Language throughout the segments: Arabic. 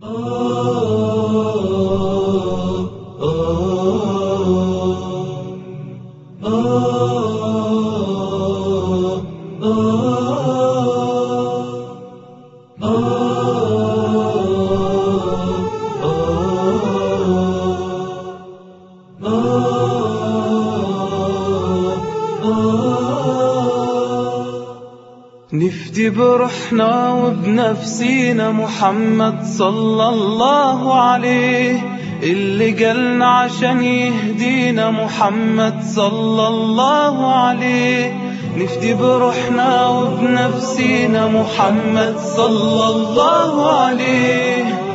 Oh, oh, oh, oh. نفدي بروحنا وبنفسينا محمد صلى الله عليه. اللي جالنا عشان يهدينا محمد صلى الله عليه. نفدي بروحنا وبنفسينا محمد صلى الله عليه.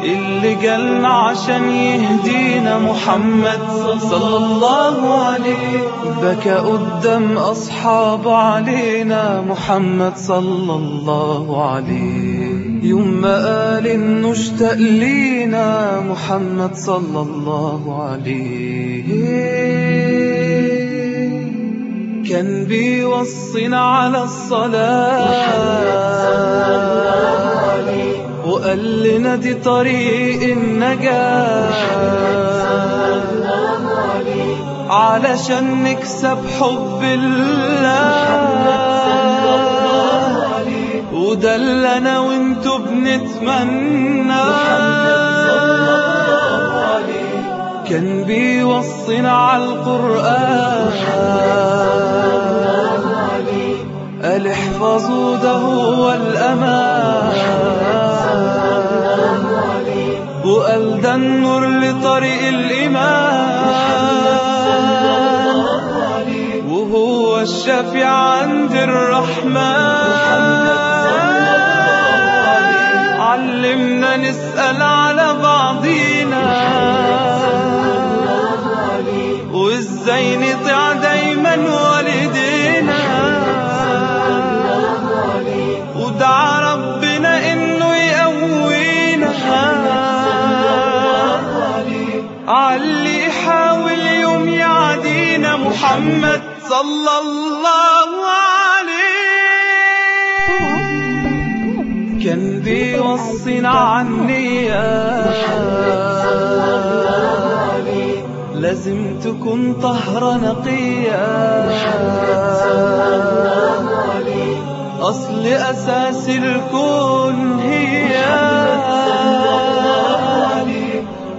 اللي جالنا عشان يهدينا محمد صلى الله عليه. بكى قدام أصحابه علينا محمد صلى الله عليه. يوم ما قال إنه اشتاق لينا محمد صلى الله عليه. كان بيوصينا على الصلاة. وقال لنا دي طريق النجاة علشان نكسب حب الله. وده اللي أنا وانتو بنتمنى. كان بيوصينا على القرآن. قال احفظوا ده هو الأمان. النور لطريق الإيمان. وهو الشافع عند الرحمن. علمنا نسأل على بعضينا وازاي نطيع علي يحاول يوم يعدينا محمد صلى الله عليه. كان بيوصينا عن لازم تكون طهرة نقية. أصل أساس الكون هي.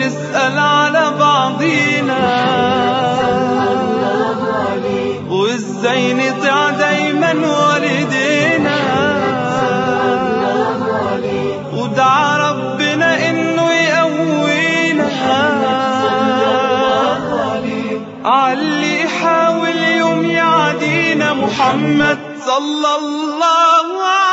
نسأل على بعضينا وازاي نطيع دايما والدينا. ودعا ربنا إنه يقوينا. علي يحاول يوم يعدينا محمد صلى الله عليه